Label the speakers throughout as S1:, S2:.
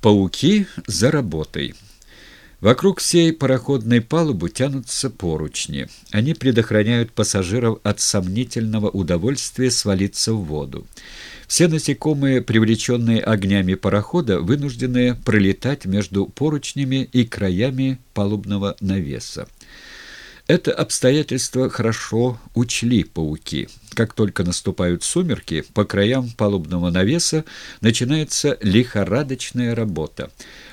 S1: Пауки за работой. Вокруг всей пароходной палубы тянутся поручни. Они предохраняют пассажиров от сомнительного удовольствия свалиться в воду. Все насекомые, привлеченные огнями парохода, вынуждены пролетать между поручнями и краями палубного навеса. Это обстоятельство хорошо учли пауки. Как только наступают сумерки, по краям палубного навеса начинается лихорадочная работа.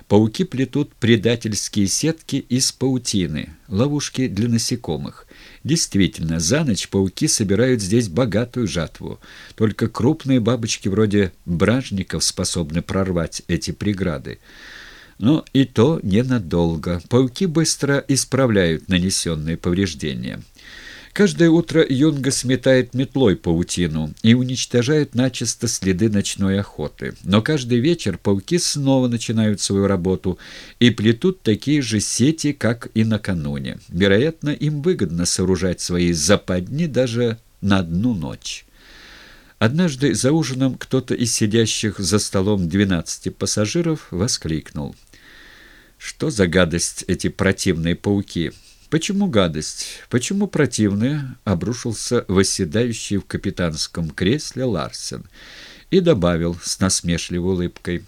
S1: Пауки плетут предательские сетки из паутины, ловушки для насекомых. Действительно, за ночь пауки собирают здесь богатую жатву. Только крупные бабочки вроде бражников способны прорвать эти преграды. Но и то ненадолго. Пауки быстро исправляют нанесенные повреждения. Каждое утро Юнга сметает метлой паутину и уничтожает начисто следы ночной охоты. Но каждый вечер пауки снова начинают свою работу и плетут такие же сети, как и накануне. Вероятно, им выгодно сооружать свои западни даже на одну ночь. Однажды за ужином кто-то из сидящих за столом двенадцати пассажиров воскликнул. «Что за гадость эти противные пауки?» «Почему гадость? Почему противные?» — обрушился восседающий в капитанском кресле Ларсен и добавил с насмешливой улыбкой.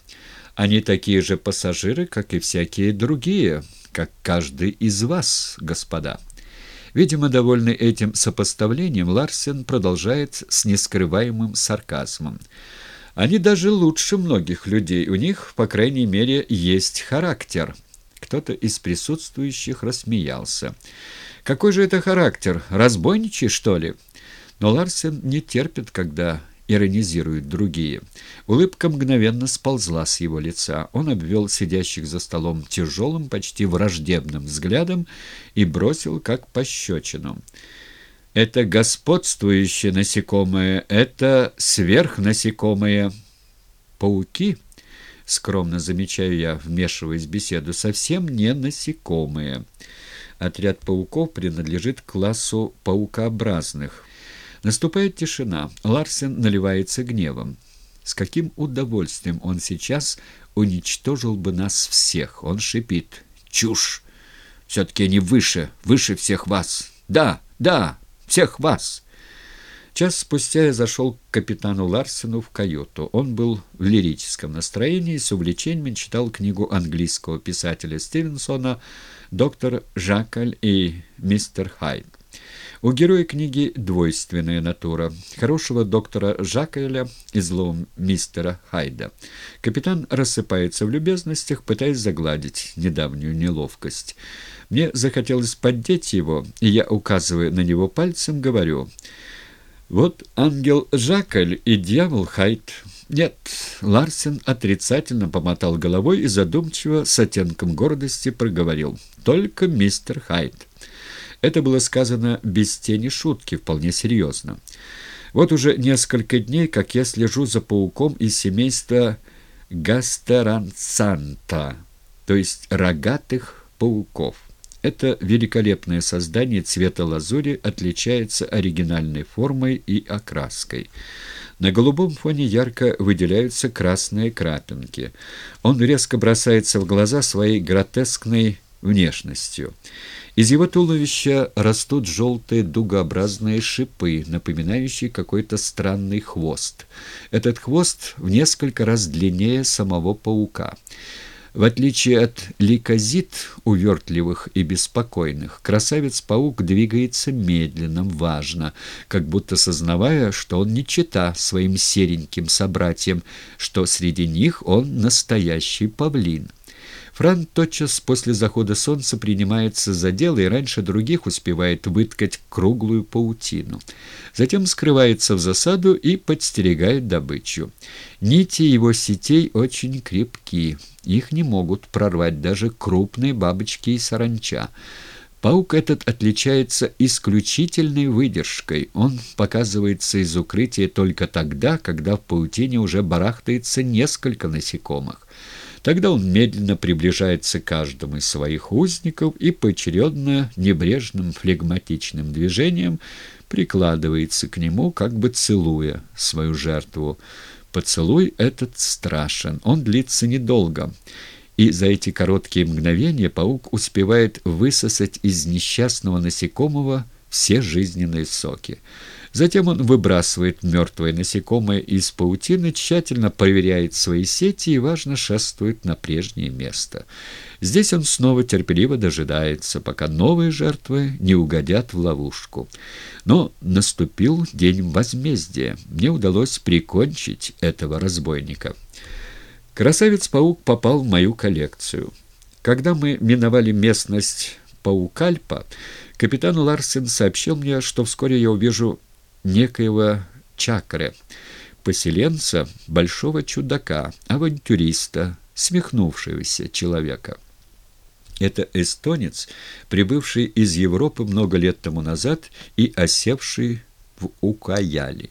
S1: «Они такие же пассажиры, как и всякие другие, как каждый из вас, господа». Видимо, довольный этим сопоставлением, Ларсен продолжает с нескрываемым сарказмом. Они даже лучше многих людей, у них, по крайней мере, есть характер. Кто-то из присутствующих рассмеялся. «Какой же это характер? Разбойничий, что ли?» Но Ларсен не терпит, когда иронизируют другие. Улыбка мгновенно сползла с его лица. Он обвел сидящих за столом тяжелым, почти враждебным взглядом и бросил как пощечину. «Это господствующее насекомое, это сверхнасекомое. Пауки?» скромно замечаю я, вмешиваясь в беседу, совсем не насекомые. Отряд пауков принадлежит к классу паукообразных. Наступает тишина. Ларсен наливается гневом. С каким удовольствием он сейчас уничтожил бы нас всех. Он шипит. «Чушь! Все-таки они выше, выше всех вас! Да, да, всех вас!» Час спустя я зашел к капитану Ларсену в каюту. Он был в лирическом настроении и с увлечением читал книгу английского писателя Стивенсона «Доктор Жакаль и мистер Хайд». У героя книги двойственная натура. Хорошего доктора Жакаля и злого мистера Хайда. Капитан рассыпается в любезностях, пытаясь загладить недавнюю неловкость. Мне захотелось поддеть его, и я, указывая на него пальцем, говорю... Вот ангел Жакаль и дьявол Хайт. Нет, Ларсен отрицательно помотал головой и задумчиво с оттенком гордости проговорил. Только мистер Хайт. Это было сказано без тени шутки, вполне серьезно. Вот уже несколько дней, как я слежу за пауком из семейства гастеранцанта, то есть рогатых пауков. Это великолепное создание цвета лазури отличается оригинальной формой и окраской. На голубом фоне ярко выделяются красные крапинки. Он резко бросается в глаза своей гротескной внешностью. Из его туловища растут желтые дугообразные шипы, напоминающие какой-то странный хвост. Этот хвост в несколько раз длиннее самого паука. В отличие от ликозит, увертливых и беспокойных, красавец-паук двигается медленно, важно, как будто сознавая, что он не чита своим сереньким собратьям, что среди них он настоящий павлин. Фран тотчас после захода солнца принимается за дело и раньше других успевает выткать круглую паутину. Затем скрывается в засаду и подстерегает добычу. Нити его сетей очень крепки, их не могут прорвать даже крупные бабочки и саранча. Паук этот отличается исключительной выдержкой. Он показывается из укрытия только тогда, когда в паутине уже барахтается несколько насекомых. Тогда он медленно приближается к каждому из своих узников и поочередно небрежным флегматичным движением прикладывается к нему, как бы целуя свою жертву. Поцелуй этот страшен, он длится недолго, и за эти короткие мгновения паук успевает высосать из несчастного насекомого все жизненные соки. Затем он выбрасывает мертвое насекомое из паутины, тщательно проверяет свои сети и, важно, шествует на прежнее место. Здесь он снова терпеливо дожидается, пока новые жертвы не угодят в ловушку. Но наступил день возмездия. Мне удалось прикончить этого разбойника. Красавец-паук попал в мою коллекцию. Когда мы миновали местность Паукальпа, капитан Ларсен сообщил мне, что вскоре я увижу некоего чакры, поселенца, большого чудака, авантюриста, смехнувшегося человека. Это эстонец, прибывший из Европы много лет тому назад и осевший в Укаяли.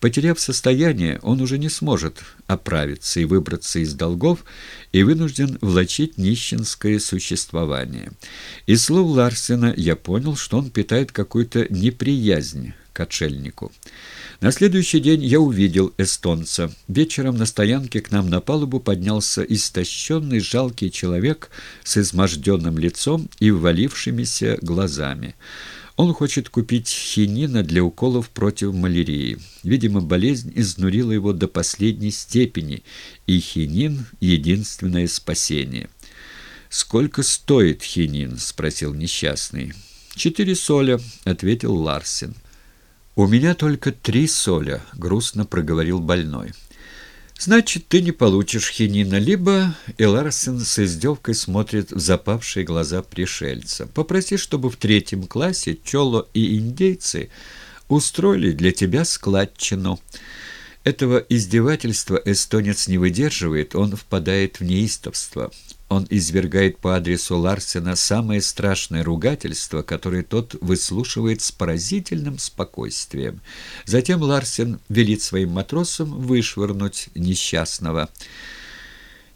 S1: Потеряв состояние, он уже не сможет оправиться и выбраться из долгов и вынужден влачить нищенское существование. Из слов Ларсена я понял, что он питает какую-то неприязнь к отшельнику. На следующий день я увидел эстонца. Вечером на стоянке к нам на палубу поднялся истощенный, жалкий человек с изможденным лицом и ввалившимися глазами. Он хочет купить хинина для уколов против малярии. Видимо, болезнь изнурила его до последней степени, и хинин — единственное спасение. «Сколько стоит хинин?» — спросил несчастный. «Четыре соля», — ответил Ларсен. «У меня только три соля», — грустно проговорил больной. «Значит, ты не получишь хинина, либо...» И Ларсен с издевкой смотрит в запавшие глаза пришельца. «Попроси, чтобы в третьем классе Чоло и индейцы устроили для тебя складчину». Этого издевательства эстонец не выдерживает, он впадает в неистовство. Он извергает по адресу Ларсена самое страшное ругательство, которое тот выслушивает с поразительным спокойствием. Затем Ларсен велит своим матросам вышвырнуть несчастного.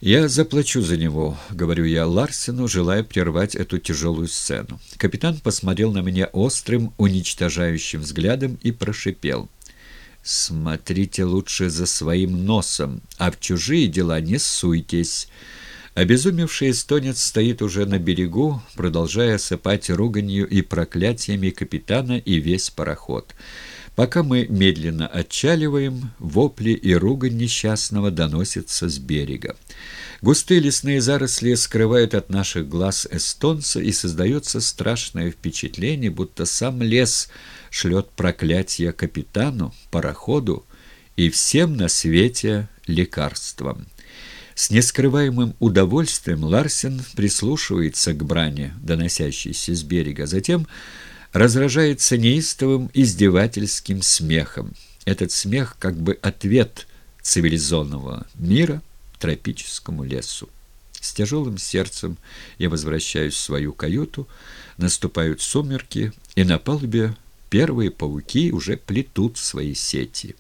S1: «Я заплачу за него», — говорю я Ларсену, желая прервать эту тяжелую сцену. Капитан посмотрел на меня острым, уничтожающим взглядом и прошипел — Смотрите лучше за своим носом, а в чужие дела не суйтесь. Обезумевший эстонец стоит уже на берегу, продолжая осыпать руганью и проклятиями капитана и весь пароход. Пока мы медленно отчаливаем, вопли и ругань несчастного доносятся с берега. Густые лесные заросли скрывают от наших глаз эстонца, и создается страшное впечатление, будто сам лес шлет проклятие капитану, пароходу и всем на свете лекарствам. С нескрываемым удовольствием Ларсен прислушивается к бране, доносящейся с берега, затем разражается неистовым издевательским смехом. Этот смех как бы ответ цивилизованного мира тропическому лесу. С тяжелым сердцем я возвращаюсь в свою каюту, наступают сумерки, и на палубе первые пауки уже плетут свои сети.